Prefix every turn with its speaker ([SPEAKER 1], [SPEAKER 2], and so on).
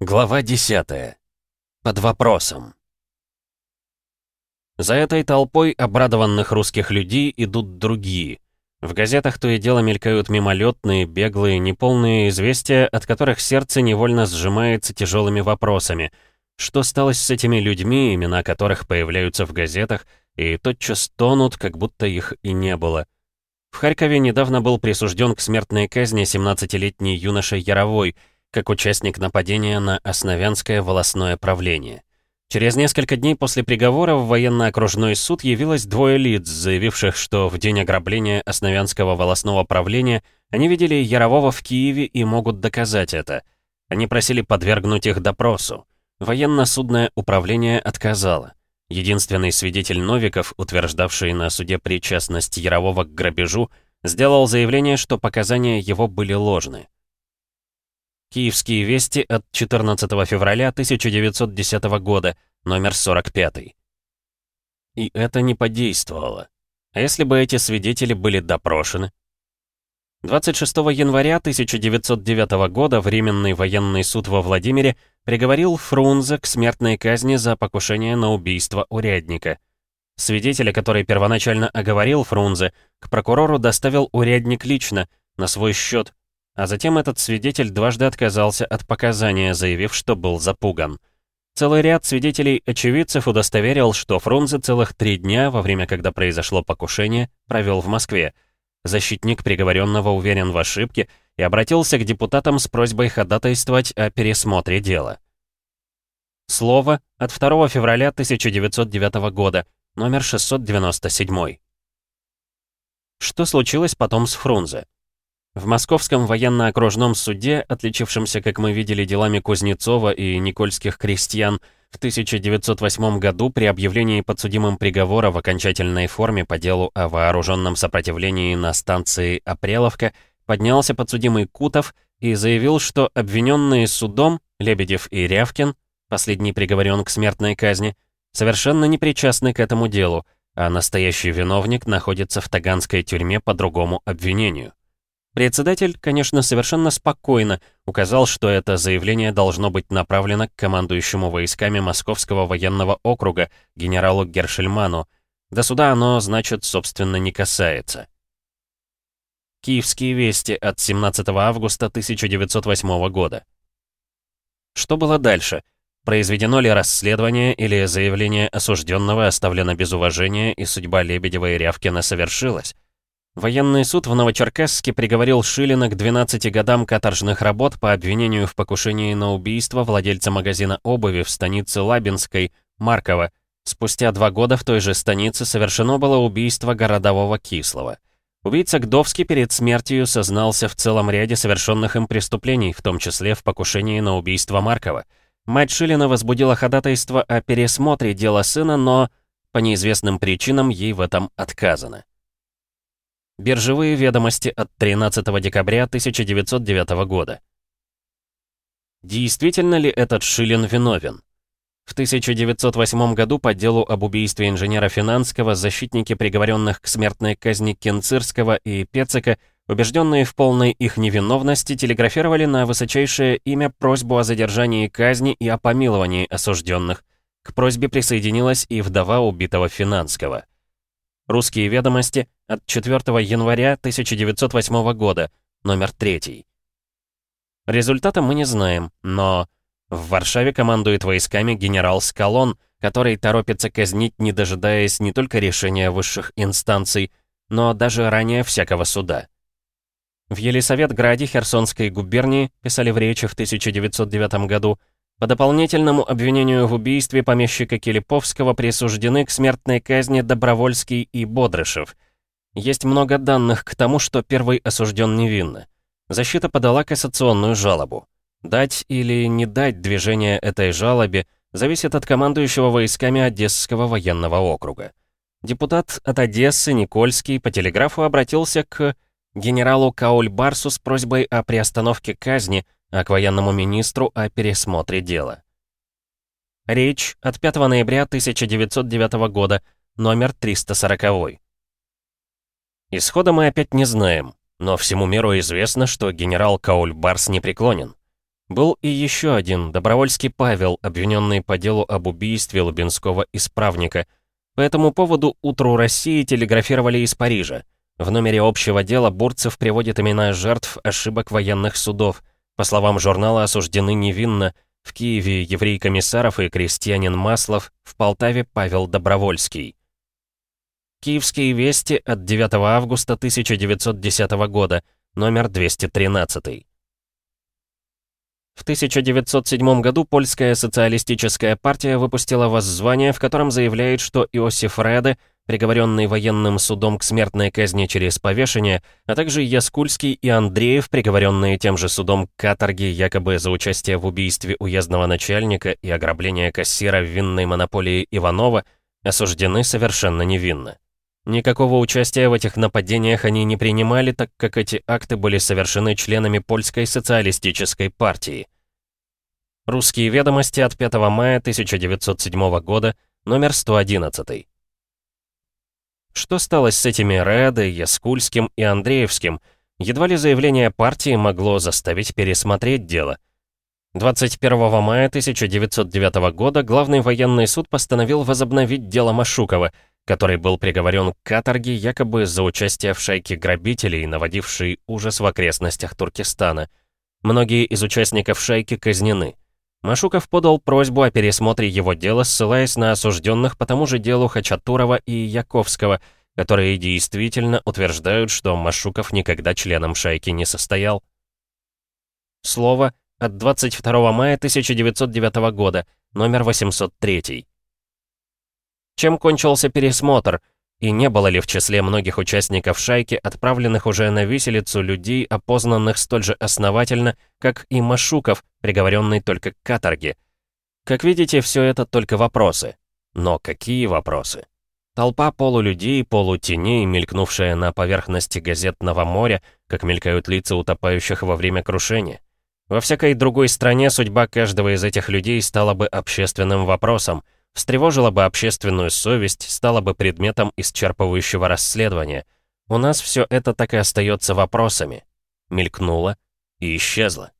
[SPEAKER 1] Глава 10. Под вопросом. За этой толпой обрадованных русских людей идут другие. В газетах то и дело мелькают мимолетные, беглые, неполные известия, от которых сердце невольно сжимается тяжелыми вопросами. Что стало с этими людьми, имена которых появляются в газетах, и тотчас тонут, как будто их и не было. В Харькове недавно был присужден к смертной казни 17-летний юноша Яровой — как участник нападения на Основянское волосное правление. Через несколько дней после приговора в военно-окружной суд явилось двое лиц, заявивших, что в день ограбления Основянского волосного правления они видели Ярового в Киеве и могут доказать это. Они просили подвергнуть их допросу. Военно-судное управление отказало. Единственный свидетель Новиков, утверждавший на суде причастность Ярового к грабежу, сделал заявление, что показания его были ложны. Киевские вести от 14 февраля 1910 года, номер 45. И это не подействовало. А если бы эти свидетели были допрошены? 26 января 1909 года Временный военный суд во Владимире приговорил Фрунзе к смертной казни за покушение на убийство урядника. Свидетеля, который первоначально оговорил Фрунзе, к прокурору доставил урядник лично, на свой счет, а затем этот свидетель дважды отказался от показания, заявив, что был запуган. Целый ряд свидетелей-очевидцев удостоверил, что Фрунзе целых три дня, во время когда произошло покушение, провел в Москве. Защитник приговоренного уверен в ошибке и обратился к депутатам с просьбой ходатайствовать о пересмотре дела. Слово от 2 февраля 1909 года, номер 697. Что случилось потом с Фрунзе? В Московском военно-окружном суде, отличившемся, как мы видели, делами Кузнецова и Никольских крестьян, в 1908 году при объявлении подсудимым приговора в окончательной форме по делу о вооруженном сопротивлении на станции Апреловка поднялся подсудимый Кутов и заявил, что обвиненные судом Лебедев и Рявкин, последний приговорен к смертной казни, совершенно не причастны к этому делу, а настоящий виновник находится в Таганской тюрьме по другому обвинению. Председатель, конечно, совершенно спокойно указал, что это заявление должно быть направлено к командующему войсками Московского военного округа генералу Гершельману. До суда оно, значит, собственно, не касается. Киевские вести от 17 августа 1908 года. Что было дальше? Произведено ли расследование или заявление осужденного оставлено без уважения и судьба Лебедева и Рявкина совершилась? Военный суд в Новочеркасске приговорил Шилина к 12 годам каторжных работ по обвинению в покушении на убийство владельца магазина обуви в станице Лабинской, Маркова. Спустя два года в той же станице совершено было убийство городового Кислого. Убийца Гдовский перед смертью сознался в целом ряде совершенных им преступлений, в том числе в покушении на убийство Маркова. Мать Шилина возбудила ходатайство о пересмотре дела сына, но по неизвестным причинам ей в этом отказано. Биржевые ведомости от 13 декабря 1909 года. Действительно ли этот Шилин виновен? В 1908 году по делу об убийстве инженера Финанского защитники приговоренных к смертной казни Кенцирского и Пецика, убежденные в полной их невиновности, телеграфировали на высочайшее имя просьбу о задержании казни и о помиловании осужденных. К просьбе присоединилась и вдова убитого Финанского. Русские ведомости от 4 января 1908 года, номер 3. Результата мы не знаем, но в Варшаве командует войсками генерал Скалон, который торопится казнить, не дожидаясь не только решения высших инстанций, но даже ранее всякого суда. В Елисаветграде Херсонской губернии, писали в речи в 1909 году, по дополнительному обвинению в убийстве помещика Килиповского присуждены к смертной казни Добровольский и Бодрышев. Есть много данных к тому, что первый осужден невинно. Защита подала кассационную жалобу. Дать или не дать движение этой жалобе зависит от командующего войсками Одесского военного округа. Депутат от Одессы Никольский по телеграфу обратился к генералу Каульбарсу с просьбой о приостановке казни – а к военному министру о пересмотре дела. Речь от 5 ноября 1909 года, номер 340. Исхода мы опять не знаем, но всему миру известно, что генерал Кауль Барс не преклонен. Был и еще один, Добровольский Павел, обвиненный по делу об убийстве лубинского исправника. По этому поводу «Утру России» телеграфировали из Парижа. В номере общего дела Бурцев приводит имена жертв ошибок военных судов. По словам журнала, осуждены невинно. В Киеве еврей Комиссаров и крестьянин Маслов, в Полтаве Павел Добровольский. Киевские вести от 9 августа 1910 года, номер 213. В 1907 году польская социалистическая партия выпустила воззвание, в котором заявляет, что Иосиф Реде, приговоренный военным судом к смертной казни через повешение, а также Яскульский и Андреев, приговоренные тем же судом к каторге якобы за участие в убийстве уездного начальника и ограбление кассира в винной монополии Иванова, осуждены совершенно невинно. Никакого участия в этих нападениях они не принимали, так как эти акты были совершены членами польской социалистической партии. Русские ведомости от 5 мая 1907 года, номер 111. Что стало с этими Рэдой, Яскульским и Андреевским? Едва ли заявление партии могло заставить пересмотреть дело. 21 мая 1909 года главный военный суд постановил возобновить дело Машукова – который был приговорен к каторге якобы за участие в шайке грабителей, наводившей ужас в окрестностях Туркестана. Многие из участников шайки казнены. Машуков подал просьбу о пересмотре его дела, ссылаясь на осужденных по тому же делу Хачатурова и Яковского, которые действительно утверждают, что Машуков никогда членом шайки не состоял. Слово от 22 мая 1909 года, номер 803. Чем кончился пересмотр? И не было ли в числе многих участников шайки, отправленных уже на виселицу, людей, опознанных столь же основательно, как и Машуков, приговоренный только к каторге? Как видите, все это только вопросы. Но какие вопросы? Толпа полулюдей, полутеней, мелькнувшая на поверхности газетного моря, как мелькают лица утопающих во время крушения. Во всякой другой стране судьба каждого из этих людей стала бы общественным вопросом — встревожила бы общественную совесть, стала бы предметом исчерпывающего расследования. У нас все это так и остается вопросами. Мелькнуло и исчезло.